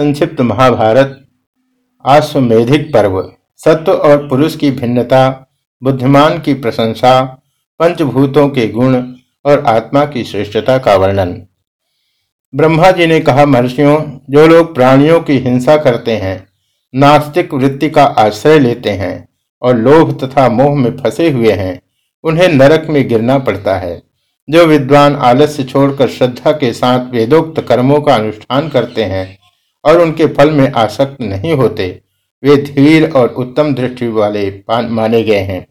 संक्षिप्त महाभारत आश्वेधिक पर्व, सत्व और पुरुष की भिन्नता, बुद्धिमान की प्रशंसा, पंचभूतों के गुण और आत्मा की श्रेष्ठता का वर्णन। ब्रह्मा जी ने कहा, महर्षियों, जो लोग प्राणियों की हिंसा करते हैं, नास्तिक वृत्ति का आश्रय लेते हैं और लोभ तथा मोह में फंसे हुए हैं, उन्हें नरक में गिरना पड़ता है। जो विद्वान आलस्य छोड़कर श्रद्धा के साथ वेदोक्त कर्मों का अनुष्ठान करते हैं और उनके फल में आसक्त नहीं होते, वे धीर और उत्तम दृष्टि वाले माने गए हैं।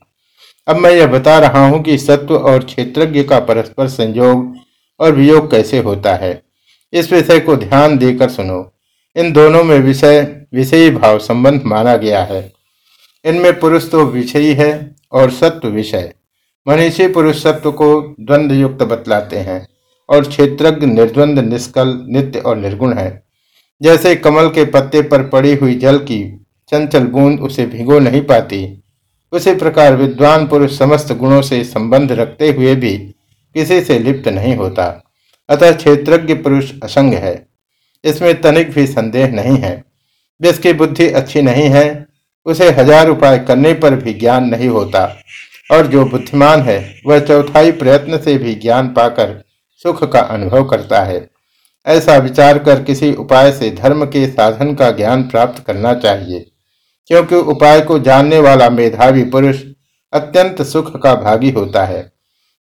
अब मैं यह बता रहा हूँ कि सत्व और क्षेत्रज्ञ का परस्पर संयोग और वियोग कैसे होता है। इस विषय को ध्यान देकर सुनो। इन दोनों में विषय विषयी भाव संबंध माना गया है। इनमें पुरुष तो विषयी है और सत्व विषय। मनीषी पुरुष सत्व को द्वंद युक्त बतलाते हैं और क्षेत्रज्ञ निर्द्वंद निष्कल, नित्य और निर्गुण है। जैसे कमल के पत्ते पर पड़ी हुई जल की चंचल बूंद उसे भिगो नहीं पाती। उसी प्रकार विद्वान पुरुष समस्त गुणों से संबंध रखते हुए भी किसी से लिप्त नहीं होता। अतः क्षेत्रज्ञ पुरुष असंग है। इसमें तनिक भी संदेह नहीं है। जिसकी बुद्धि अच्छी नहीं है, उसे हज़ार उपाय करने पर भी ज्ञान नहीं होता। और जो बुद्धिमान है, वह चौथाई प्रयत्न से भी ज्ञान पाकर सुख का अनुभव करता है। ऐसा विचार कर किसी उपाय से धर्म के साधन का ज्ञान प्राप्त करना चाहिए। क्योंकि उपाय को जानने वाला मेधावी पुरुष अत्यंत सुख का भागी होता है।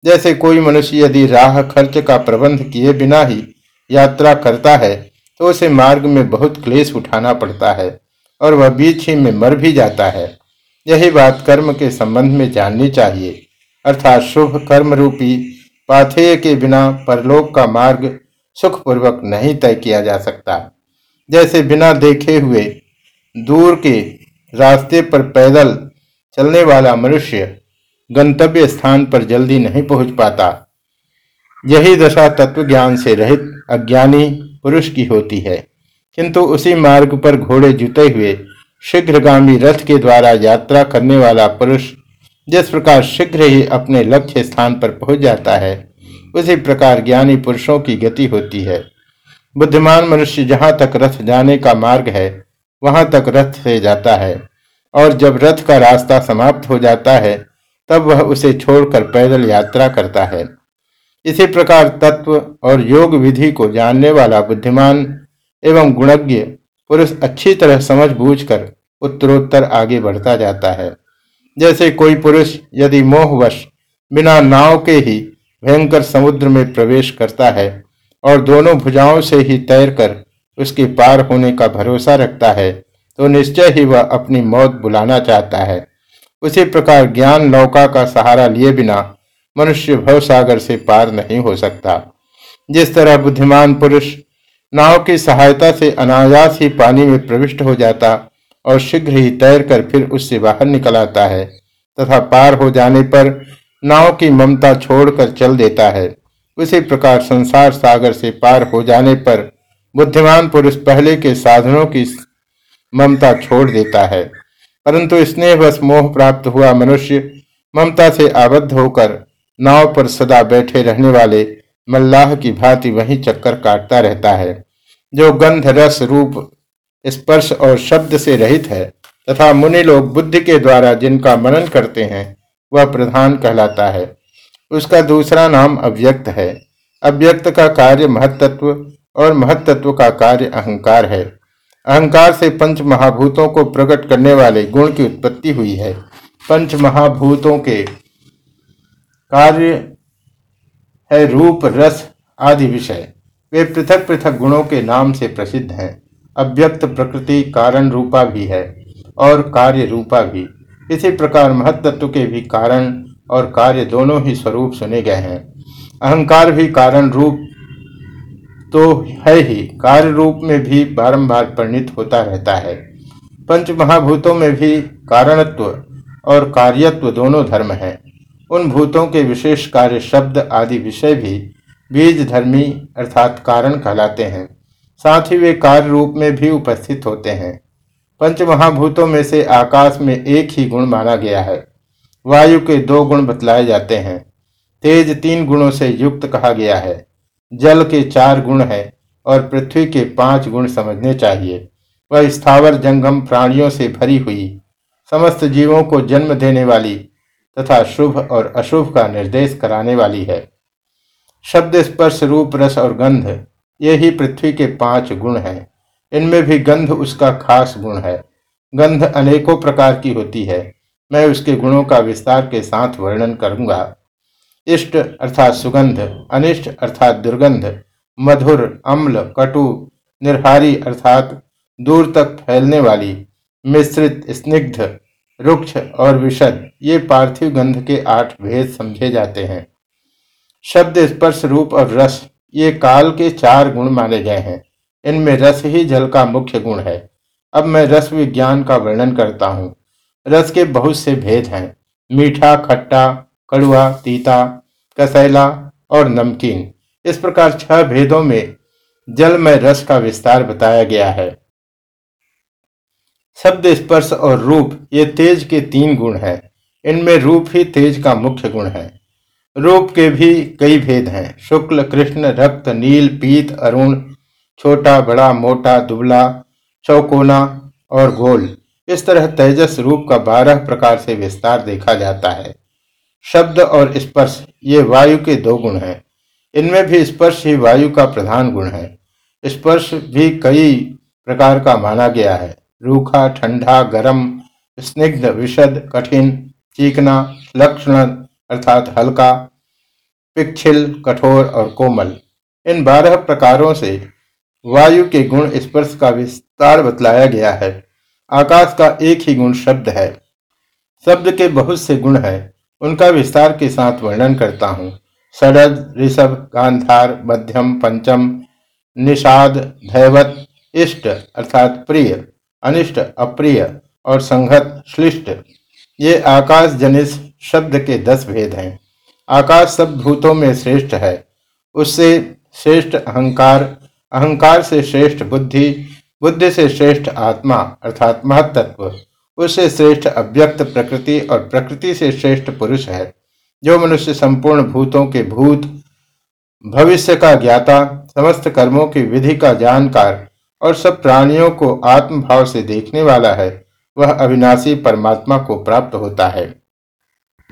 जैसे कोई मनुष्य यदि राह खर्च का प्रबंध किए बिना ही यात्रा करता है तो उसे मार्ग में बहुत क्लेश उठाना पड़ता है और वह बीच ही में मर भी जाता है। यही बात कर्म के संबंध में जाननी चाहिए। अर्थात शुभ कर्म रूपी पाथेय के बिना परलोक का मार्ग सुखपूर्वक नहीं तय किया जा सकता। जैसे बिना देखे हुए दूर के रास्ते पर पैदल चलने वाला मनुष्य गंतव्य स्थान पर जल्दी नहीं पहुँच पाता। यही दशा तत्व ज्ञान से रहित अज्ञानी पुरुष की होती है। किंतु उसी मार्ग पर घोड़े जुते हुए शीघ्रगामी रथ के द्वारा यात्रा करने वाला पुरुष जिस प्रकार शीघ्र ही अपने लक्ष्य स्थान पर पहुँच जाता है उसी प्रकार ज्ञानी पुरुषों की गति होती है। बुद्धिमान मनुष्य जहाँ तक रथ जाने का मार्ग है, वहाँ तक रथ से जाता है और जब रथ का रास्ता समाप्त हो जाता है, तब वह उसे छोड़कर पैदल यात्रा करता है। इसी प्रकार तत्व और योग विधि को जानने वाला बुद्धिमान एवं गुणज्ञ पुरुष अच्छी तरह समझ बूझ कर उत्तरोत्तर आगे बढ़ता जाता है। जैसे कोई पुरुष यदि मोहवश बिना नाव के ही भयंकर समुद्र में प्रवेश करता है और दोनों भुजाओं से ही तैरकर उसके पार होने का भरोसा रखता है तो निश्चय ही वह अपनी मौत बुलाना चाहता है। उसी प्रकार ज्ञान नौका का सहारा लिए बिना मनुष्य भवसागर से पार नहीं हो सकता। जिस तरह बुद्धिमान पुरुष नाव की सहायता से अनायास ही पानी में प्रविष्ट हो जाता और शीघ्र ही तैर कर फिर उससे बाहर निकल आता है, तथा पार हो जाने पर नाव की ममता छोड़कर चल देता है। उसी प्रकार संसार सागर से पार हो जाने पर बुद्धिमान पुरुष पहले के साधनों की ममता छोड़ देता है। परंतु स्नेहवश मोह प्राप्त हुआ मनुष्य ममता से आबद्ध होकर नाव पर सदा बैठे रहने वाले मल्लाह की भांति वही चक्कर काटता रहता है, जो गंध, रस, रूप, स्पर्श और शब्द से रहित है तथा मुनि लोग बुद्धि के द्वारा जिनका मनन करते हैं वह प्रधान कहलाता है। उसका दूसरा नाम अव्यक्त है। अव्यक्त का कार्य महत्त्व और महत्त्व का कार्य अहंकार है। अहंकार से पंच महाभूतों को प्रकट करने वाले गुण की उत्पत्ति हुई है। पंच महाभूतों के कार्य है रूप, रस आदि विषय। वे पृथक पृथक गुणों के नाम से प्रसिद्ध हैं। अव्यक्त प्रकृति कारण रूपा भी है और कार्य रूपा भी। इसी प्रकार महत्त्व के भी कारण और कार्य दोनों ही स्वरूप सुने गए हैं। अहंकार भी कारण रूप तो है ही, कार्य रूप में भी बारंबार परिणित होता रहता है। पंच महाभूतों में भी कारणत्व और कार्यत्व दोनों धर्म हैं। उन भूतों के विशेष कार्य शब्द आदि विषय भी बीज धर्मी अर्थात कारण कहलाते हैं। साथ ही वे कार्य रूप में भी उपस्थित होते हैं। पंच महाभूतों में से आकाश में एक ही गुण माना गया है। वायु के दो गुण बतलाए जाते हैं। तेज तीन गुणों से युक्त कहा गया है। जल के चार गुण है और पृथ्वी के पाँच गुण समझने चाहिए। वह स्थावर जंगम प्राणियों से भरी हुई, समस्त जीवों को जन्म देने वाली तथा शुभ और अशुभ का निर्देश कराने वाली है। शब्द स्पर्श रूप, रस और गंध, ये ही पृथ्वी के पाँच गुण हैं। इनमें भी गंध उसका खास गुण है। गंध अनेकों प्रकार की होती है। मैं उसके गुणों का विस्तार के साथ वर्णन करूँगा। इष्ट अर्थात सुगंध, अनिष्ट अर्थात दुर्गंध, मधुर, अम्ल, कटु, निर्हारी अर्थात दूर तक फैलने वाली, मिश्रित, स्निग्ध, रुक्ष और विशद ये पार्थिव गंध के आठ भेद समझे जाते हैं। शब्द स्पर्श रूप और रस, ये काल के चार गुण माने गए हैं। इनमें रस ही जल का मुख्य गुण है। अब मैं रस विज्ञान का वर्णन करता हूँ। रस के बहुत से भेद हैं। मीठा, खट्टा कड़ुआ तीता, कसैला और नमकीन। इस प्रकार छह भेदों में जल में रस का विस्तार बताया गया है। शब्द स्पर्श और रूप, ये तेज के तीन गुण हैं। इनमें रूप ही तेज का मुख्य गुण है। रूप के भी कई भेद हैं। शुक्ल, कृष्ण, रक्त, नील, पीत, अरुण छोटा, बड़ा, मोटा, दुबला, चौकोना और गोल। इस तरह तेजस रूप का बारह प्रकार से विस्तार देखा जाता है। शब्द और स्पर्श, ये वायु के दो गुण हैं। इनमें भी स्पर्श ही वायु का प्रधान गुण है। स्पर्श भी कई प्रकार का माना गया है। रूखा, ठंडा, गरम, स्निग्ध विशद कठिन चीकना लक्षण, अर्थात हल्का पिक्षिल कठोर और कोमल। इन बारह प्रकारों से वायु के गुण स्पर्श का विस्तार बतलाया गया है। आकाश का एक ही गुण शब्द है। शब्द के बहुत से गुण हैं। उनका विस्तार के साथ वर्णन करता हूँ। सड़द ऋषभ, गांधार, मध्यम, पंचम, निषाद, धैवत, इष्ट अर्थात प्रिय, अनिष्ट, अप्रिय और संघत, श्लिष्ट। ये आकाश जनित शब्द के दस भेद हैं। आकाश सब भूतों में श्रेष्ठ है। उससे श्रेष्ठ अहंकार अहंकार से श्रेष्ठ बुद्धि बुद्धि से श्रेष्ठ आत्मा, अर्थात महत्त्व, उससे श्रेष्ठ अव्यक्त प्रकृति और प्रकृति से श्रेष्ठ पुरुष है। जो मनुष्य संपूर्ण भूतों के भूत, भविष्य का ज्ञाता, समस्त कर्मों की विधि का जानकार और सब प्राणियों को आत्मभाव से देखने वाला है, वह अविनाशी परमात्मा को प्राप्त होता है।